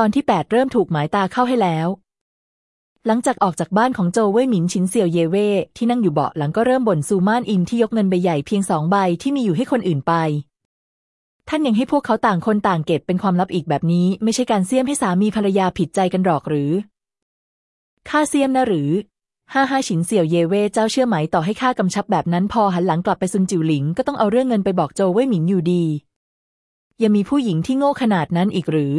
ตอนที่ 8 เริ่มถูกหมายตาเข้าให้แล้ว หลังจากออกจากบ้านของโจเว่ยหมินชินเสี่ยวเยเว่ที่นั่งอยู่เบาะหลังก็เริ่มบ่นซูมานอินที่ยกเงินใบใหญ่เพียงสองใบที่มีอยู่ให้คนอื่นไป ท่านยังให้พวกเขาต่างคนต่างเก็บเป็นความลับอีกแบบนี้ ไม่ใช่การเสี่ยมให้สามีภรรยาผิดใจกันหรอกหรือข้าเสี่ยมนะหรือห้าห้าฉินเสี่ยวเยเว่เจ้าเชื่อไหมต่อให้ข้ากำชับแบบนั้นพอหันหลังกลับไปซุนจิวหลิงก็ต้องเอาเรื่องเงินไปบอกโจเว่ยหมินอยู่ดี ยังมีผู้หญิงที่โง่ขนาดนั้นอีกหรือ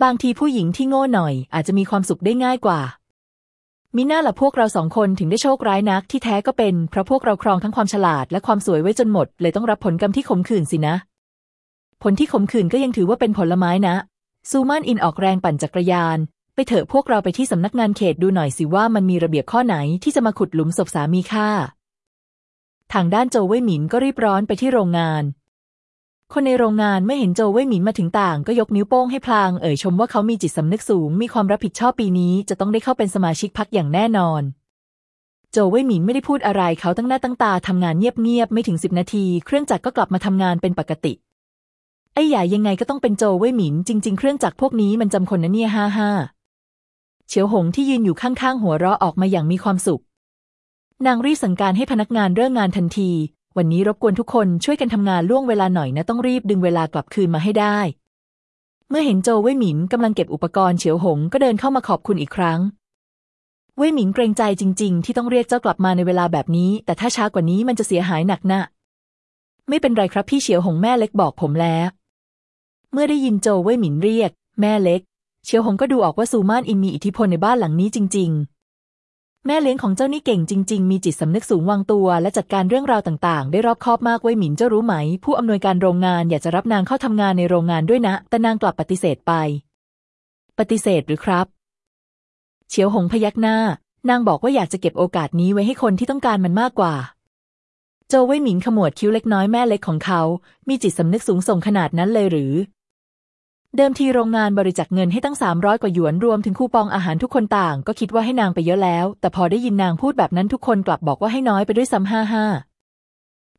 บางทีผู้หญิงที่โง่หน่อยอาจจะมีความสุขได้ง่ายกว่า มิน่าละพวกเราสองคนถึงได้โชคร้ายนักที่แท้ก็เป็นเพราะพวกเราครองทั้งความฉลาดและความสวยไว้จนหมด เลยต้องรับผลกรรมที่ขมขื่นสินะ ผลที่ขมขื่นก็ยังถือว่าเป็นผลไม้นะ ซูมานอินออกแรงปั่นจักรยาน ไปเถอะพวกเราไปที่สำนักงานเขตดูหน่อยสิว่ามันมีระเบียบข้อไหนที่จะมาขุดหลุมศพสามีข้าทางด้านโจวเว่ยหมินก็รีบร้อนไปที่โรงงาน คนในโรงงานเมื่อเห็นโจเว่ยหมินมาถึงต่างก็ยกนิ้วโป้งให้พลางเอ่ยชมว่าเขามีจิตสำนึกสูง มีความรับผิดชอบปีนี้จะต้องได้เข้าเป็นสมาชิกพักอย่างแน่นอน โจเว่ยหมินไม่ได้พูดอะไรเขาตั้งหน้าตั้งตาทำงานเงียบๆไม่ถึงสิบนาที เครื่องจักรก็กลับมาทำงานเป็นปกติ ไอ้ใหญ่ยังไงก็ต้องเป็นโจเว่ยหมินจริง ๆ เครื่องจักรพวกนี้มันจำคนนะเนี่ยฮ่าฮ่าเฉียวหงที่ยืนอยู่ข้างๆหัวเราะออกมาอย่างมีความสุขนางรีบสั่งการให้พนักงานเริ่มงานทันที วันนี้รบกวนทุกคนช่วยกันทำงานล่วงเวลาหน่อยนะต้องรีบดึงเวลากลับคืนมาให้ได้ เมื่อเห็นโจเว่ยหมินกำลังเก็บอุปกรณ์เฉียวหงก็เดินเข้ามาขอบคุณอีกครั้ง เว่ยหมินเกรงใจจริง ๆ ที่ต้องเรียกเจ้ากลับมาในเวลาแบบนี้ แต่ถ้าช้ากว่านี้มันจะเสียหายหนักนะไม่เป็นไรครับพี่เฉียวหงแม่เล็กบอกผมแล้ว เมื่อได้ยินโจเว่ยหมินเรียก แม่เล็ก เฉียวหงก็ดูออกว่าซูมานอินมีอิทธิพลในบ้านหลังนี้จริง ๆ แม่เลี้ยงของเจ้านี่เก่งจริง ๆ มีจิตสำนึกสูงวางตัว และจัดการเรื่องราวต่างๆ ได้รอบคอบมากไว้หมินเจ้ารู้ไหม ผู้อำนวยการโรงงานอยากจะรับนางเข้าทำงานในโรงงานด้วยนะ แต่นางกลับปฏิเสธไป ปฏิเสธหรือครับ เฉียวหงพยักหน้า นางบอกว่าอยากจะเก็บโอกาสนี้ไว้ให้คนที่ต้องการมันมากกว่า โจวไว้หมิงขมวดคิ้วเล็กน้อยแม่เล็กของเขา มีจิตสำนึกสูงส่งขนาดนั้นเลยหรือ เดิมทีโรงงานบริจาคเงินให้ตั้งสามร้อยกว่าหยวนรวมถึงคูปองอาหารทุกคนต่าง ก็คิดว่าให้นางไปเยอะแล้ว แต่พอได้ยินนางพูดแบบนั้นทุกคนกลับบอกว่าให้น้อยไปด้วยซ้ำห้าห้า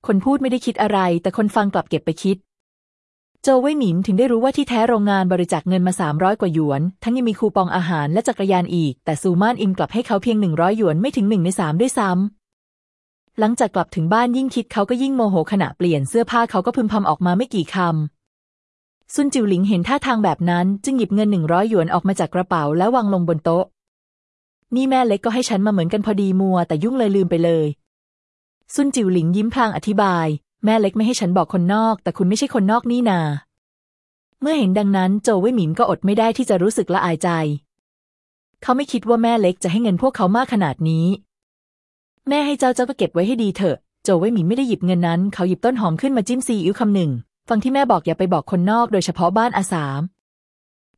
คนพูดไม่ได้คิดอะไร แต่คนฟังกลับเก็บไปคิด โจวเว่ยหมินถึงได้รู้ว่าที่แท้โรงงานบริจาคเงินมาสามร้อยกว่าหยวน ทั้งยังมีคูปองอาหารและจักรยานอีก แต่ซูมานอินกลับให้เขาเพียงหนึ่งร้อยหยวนไม่ถึงหนึ่งในสามด้วยซ้ำหลังจากกลับถึงบ้านยิ่งคิดเขาก็ยิ่งโมโหขณะเปลี่ยนเสื้อผ้าเขาก็พึมพำออกมาไม่กี่คำ ซุนจิวหลิงเห็นท่าทางแบบนั้น จึงหยิบเงินหนึ่งร้อยหยวนออกมาจากกระเป๋าแล้ววางลงบนโต๊ะ นี่แม่เล็กก็ให้ฉันมาเหมือนกันพอดีมัว แต่ยุ่งเลยลืมไปเลย ซุนจิวหลิงยิ้มพลางอธิบาย แม่เล็กไม่ให้ฉันบอกคนนอก แต่คุณไม่ใช่คนนอกนี่นา เมื่อเห็นดังนั้นโจวเว่ยหมินก็อดไม่ได้ที่จะรู้สึกละอายใจ เขาไม่คิดว่าแม่เล็กจะให้เงินพวกเขามากขนาดนี้ แม่ให้เจ้าเจ้าก็เก็บไว้ให้ดีเถอะ โจวเว่ยหมินไม่ได้หยิบเงินนั้น เขาหยิบต้นหอมขึ้นมาจิ้มซีอิ๊วคำหนึ่ง ฟังที่แม่บอกอย่าไปบอกคนนอกโดยเฉพาะบ้านอาสาม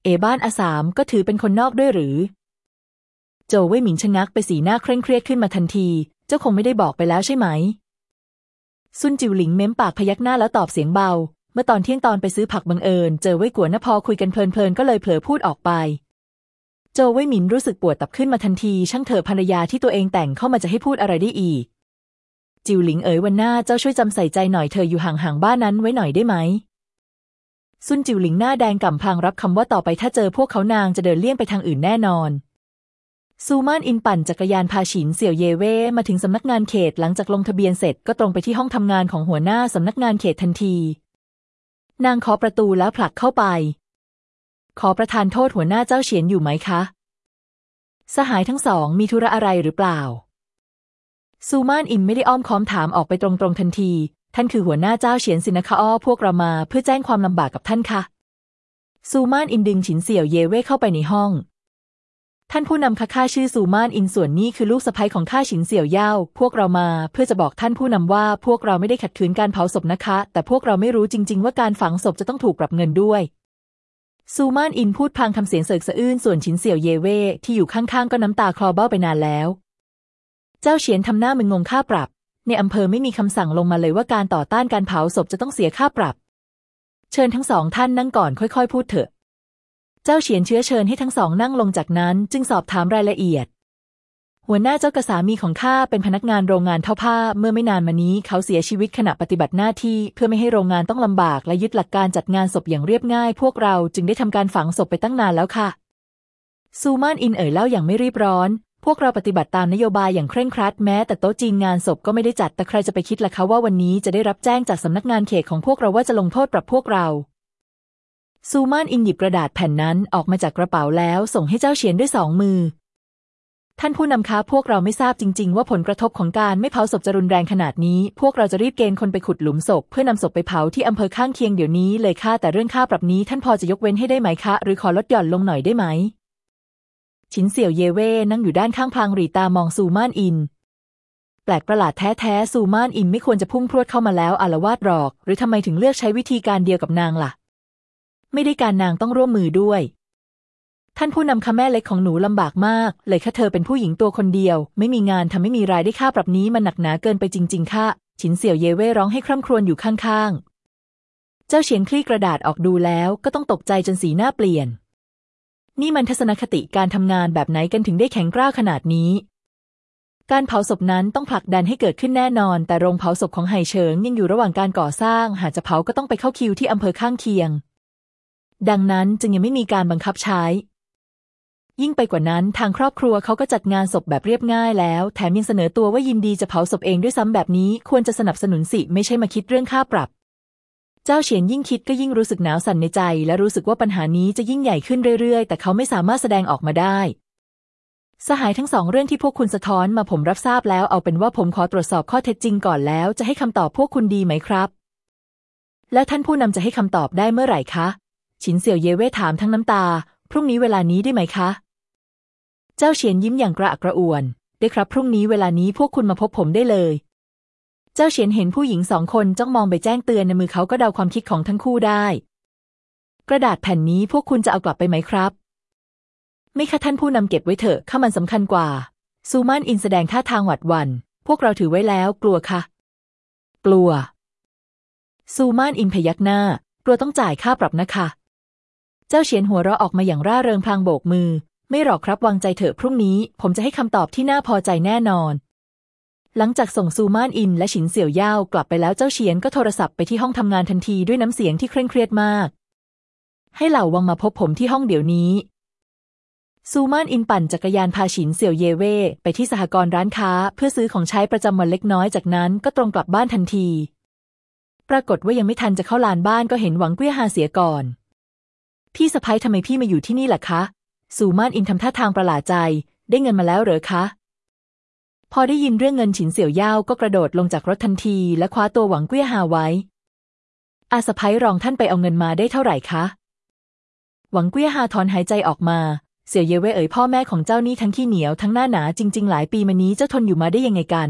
เอบ้านอาสามก็ถือเป็นคนนอกด้วยหรือ โจวเว่ยหมินชะงักไปสีหน้าเคร่งเครียดขึ้นมาทันที เจ้าคงไม่ได้บอกไปแล้วใช่ไหม ซุนจิวหลิงเม้มปากพยักหน้าแล้วตอบเสียงเบา เมื่อตอนเที่ยงตอนไปซื้อผักบังเอิญ เจอเว่ยกัวนพอคุยกันเพลินๆก็เลยเผลอพูดออกไป โจวเว่ยหมินรู้สึกปวดตับขึ้นมาทันที ช่างเถอะภรรยาที่ตัวเองแต่งเข้ามาจะให้พูดอะไรได้อีก จิวหลิงเอ๋ยวันหน้าเจ้าช่วยจำใส่ใจหน่อยเธออยู่ห่างๆบ้านนั้นไว้หน่อยได้ไหมซุนจิวหลิงหน้าแดงก่ำพางรับคำว่าต่อไปถ้าเจอพวกเขานางจะเดินเลี่ยงไปทางอื่นแน่นอน ซูมานอินปั่นจักรยานพาฉินเสี่ยวเยเว่มาถึงสำนักงานเขตหลังจากลงทะเบียนเสร็จก็ตรงไปที่ห้องทำงานของหัวหน้าสำนักงานเขตทันที นางเคาะประตูแล้วผลักเข้าไป ขอประทานโทษหัวหน้าเจ้าเฉียนอยู่ไหมคะ สหายทั้งสองมีธุระอะไรหรือเปล่า ซูมานอินไม่ได้อ้อมค้อมถามออกไปตรงๆทันที ท่านคือหัวหน้าเจ้าเฉียนสินคะอ้อพวกเรามาเพื่อแจ้งความลำบากกับท่านค่ะ ซูมานอินดึงฉินเสี่ยวเยเว่เข้าไปในห้อง ท่านผู้นำคะข้าชื่อซูมานอินส่วนนี้คือลูกสะใภ้ของข้าฉินเสี่ยวเย่าพวกเรามาเพื่อจะบอกท่านผู้นำว่าพวกเราไม่ได้ขัดขืนการเผาศพนะคะ แต่พวกเราไม่รู้จริง ๆ ว่าการฝังศพจะต้องถูกปรับเงินด้วยซูมานอินพูดพางทำเสียงเสกสะอื้นส่วนฉินเสี่ยวเยเว่ที่อยู่ข้างๆ ก็น้ำตาคลอเบ้าไปนานแล้ว เจ้าเฉียนทำหน้ามึนงงค่าปรับ ในอำเภอไม่มีคำสั่งลงมาเลยว่าการต่อต้านการเผาศพจะต้องเสียค่าปรับ เชิญทั้งสองท่านนั่งก่อนค่อยๆ พูดเถอะ เจ้าเฉียนเชื้อเชิญให้ทั้งสองนั่งลงจากนั้นจึงสอบถามรายละเอียด หัวหน้าเจ้ากสามีของข้าเป็นพนักงานโรงงานเท่าผ้า เมื่อไม่นานมานี้เขาเสียชีวิตขณะปฏิบัติหน้าที่ เพื่อไม่ให้โรงงานต้องลำบากและยึดหลักการจัดงานศพอย่างเรียบง่าย พวกเราจึงได้ทำการฝังศพไปตั้งนานแล้วค่ะซูมานอินเอ่ยเล่าอย่างไม่รีบร้อน พวกเราปฏิบัติตามนโยบายอย่างเคร่งครัดแม้แต่โต๊ะจีนงานศพก็ไม่ได้จัดแต่ใครจะไปคิดล่ะคะว่าวันนี้จะได้รับแจ้งจากสำนักงานเขตของพวกเราว่าจะลงโทษปรับพวกเราซูมานอินหยิบกระดาษแผ่นนั้นออกมาจากกระเป๋าแล้วส่งให้เจ้าเฉียนด้วยสองมือ ท่านผู้นำค้าพวกเราไม่ทราบจริง ๆ ว่าผลกระทบของการไม่เผาศพจะรุนแรงขนาดนี้ พวกเราจะรีบเกณฑ์คนไปขุดหลุมศพเพื่อนำศพไปเผาที่อำเภอข้างเคียงเดี๋ยวนี้เลยค่ะแต่เรื่องค่าปรับนี้ท่านพอจะยกเว้นให้ได้ไหมคะ หรือขอลดหย่อนลงหน่อยได้ไหม ชินเสี่ยวเยเว่นั่งอยู่ด้านข้างพางหรีตามองซูมานอิน แปลกประหลาดแท้ๆซูมานอินไม่ควรจะพุ่งพรวดเข้ามาแล้วอารวาสหรอก หรือทำไมถึงเลือกใช้วิธีการเดียวกับนางล่ะ ไม่ได้การนางต้องร่วมมือด้วย ท่านผู้นำค่ะแม่เล็กของหนูลำบากมาก เลยค่ะเธอเป็นผู้หญิงตัวคนเดียว ไม่มีงานทำไม่มีรายได้ค่าปรับนี้มันหนักหนาเกินไปจริง ๆ ค่ะฉินเสี่ยวเยเว่ร้องให้คร่ำครวญอยู่ข้างๆ เจ้าเฉียนคลี่กระดาษออกดูแล้วก็ต้องตกใจจนสีหน้าเปลี่ยน นี่มันทัศนคติการทำงานแบบไหนกันถึงได้แข็งกร้าวขนาดนี้ การเผาศพนั้นต้องผลักดันให้เกิดขึ้นแน่นอน แต่โรงเผาศพของไห่เฉิงยังอยู่ระหว่างการก่อสร้าง หากจะเผาก็ต้องไปเข้าคิวที่อำเภอข้างเคียง ดังนั้นจึงยังไม่มีการบังคับใช้ ยิ่งไปกว่านั้นทางครอบครัวเขาก็จัดงานศพแบบเรียบง่ายแล้ว แถมยังเสนอตัวว่ายินดีจะเผาศพเองด้วยซ้ำแบบนี้ ควรจะสนับสนุนสิไม่ใช่มาคิดเรื่องค่าปรับ เจ้าเฉียนยิ่งคิดก็ยิ่งรู้สึกหนาวสั่นในใจ และรู้สึกว่าปัญหานี้จะยิ่งใหญ่ขึ้นเรื่อยๆ แต่เขาไม่สามารถแสดงออกมาได้ สหายทั้งสองเรื่องที่พวกคุณสะท้อนมาผมรับทราบแล้วเอาเป็นว่าผมขอตรวจสอบข้อเท็จจริงก่อนแล้ว จะให้คำตอบพวกคุณดีไหมครับ แล้วท่านผู้นำจะให้คำตอบได้เมื่อไหร่คะ ฉินเสี่ยวเย่เว่ถามทั้งน้ำตา พรุ่งนี้เวลานี้ได้ไหมคะ เจ้าเฉียนยิ้มอย่างกระอักกระอ่วนได้ครับ พรุ่งนี้เวลานี้พวกคุณมาพบผมได้เลย เจ้าเฉียนเห็นผู้หญิงสองคนจ้องมองไปแจ้งเตือนในมือเขาก็เดาความคิดของทั้งคู่ได้ กระดาษแผ่นนี้พวกคุณจะเอากลับไปไหมครับ ไม่ค่ะท่านผู้นำเก็บไว้เถอะข้ามันสำคัญกว่า ซูมานอินแสดงท่าทางหวัดวัน่นพวกเราถือไว้แล้วกลัวค่ะ กลัว ซูมานอินพยักหน้ากลัวต้องจ่ายค่าปรับนะคะ เจ้าเฉียนหัวเราะออกมาอย่างร่าเริงพลางโบกมือ ไม่หรอกครับวางใจเถอะพรุ่งนี้ ผมจะให้คำตอบที่น่าพอใจแน่นอน หลังจากส่งซูมานอิน และฉินเสี่ยวย่าวกลับไปแล้วเจ้าเฉียนก็โทรศัพท์ไปที่ห้องทำงานทันทีด้วยน้ำเสียงที่เคร่งเครียดมาก ให้เหล่าวังมาพบผมที่ห้องเดี๋ยวนี้ ซูมานอินปั่นจักรยานพาฉินเสี่ยวเยเว่ไปที่สหกรณ์ร้านค้า เพื่อซื้อของใช้ประจำวันเล็กน้อยจากนั้นก็ตรงกลับบ้านทันที ปรากฏว่ายังไม่ทันจะเข้าลานบ้านก็เห็นหวังเกี้ยฮาเสียก่อน พี่สะพ้ยทำไมพี่มาอยู่ที่นี่ล่ะคะซูมานอินทำท่าทางประหลาดใจ ได้เงินมาแล้วเหรอคะ พอได้ยินเรื่องเงินฉินเสี่ยวย่าวก็กระโดดลงจากรถทันที และคว้าตัวหวังเกี้ยฮาไว้ อาสะพ้ยรองท่านไปเอาเงินมาได้เท่าไหร่คะ หวังเกี้ยฮาถอนหายใจออกมา เสี่ยวเย่เว่เอ๋ยพ่อแม่ของเจ้านี่ทั้งขี้เหนียวทั้งหน้าหนาจริง ๆ หลายปีมานี้เจ้าทนอยู่มาได้ยังไงกัน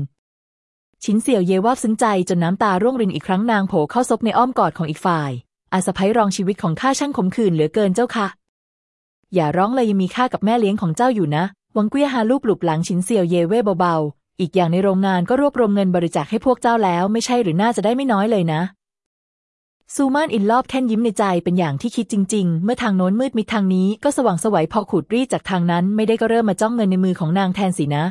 ชินเสี่ยวเย่วาบซึ้งใจจนน้ำตาร่วงรินอีกครั้งนางโผเข้าซบในอ้อมกอดของอีกฝ่าย อาสะพ้ยรองชีวิตของข้าช่างขมขื่นเหลือเกินเจ้าค่ะอย่าร้องเลยยังมีข้ากับแม่เลี้ยงของเจ้าอยู่นะ วังเกี้ยฮาลูบหลุบหลังชินเสี่ยวเย่เว่เบาๆ อีกอย่างในโรงงานก็รวบรวมเงินบริจาคให้พวกเจ้าแล้ว ไม่ใช่หรือน่าจะได้ไม่น้อยเลยนะ ซูมานอินรอบแค่นยิ้มในใจเป็นอย่างที่คิดจริง ๆ เมื่อทางโน้นมืดมิดทางนี้ก็สว่างสวัยพอขูดรีดจากทางนั้น ไม่ได้ก็เริ่มมาจ้องเงินในมือของนางแทนสินะ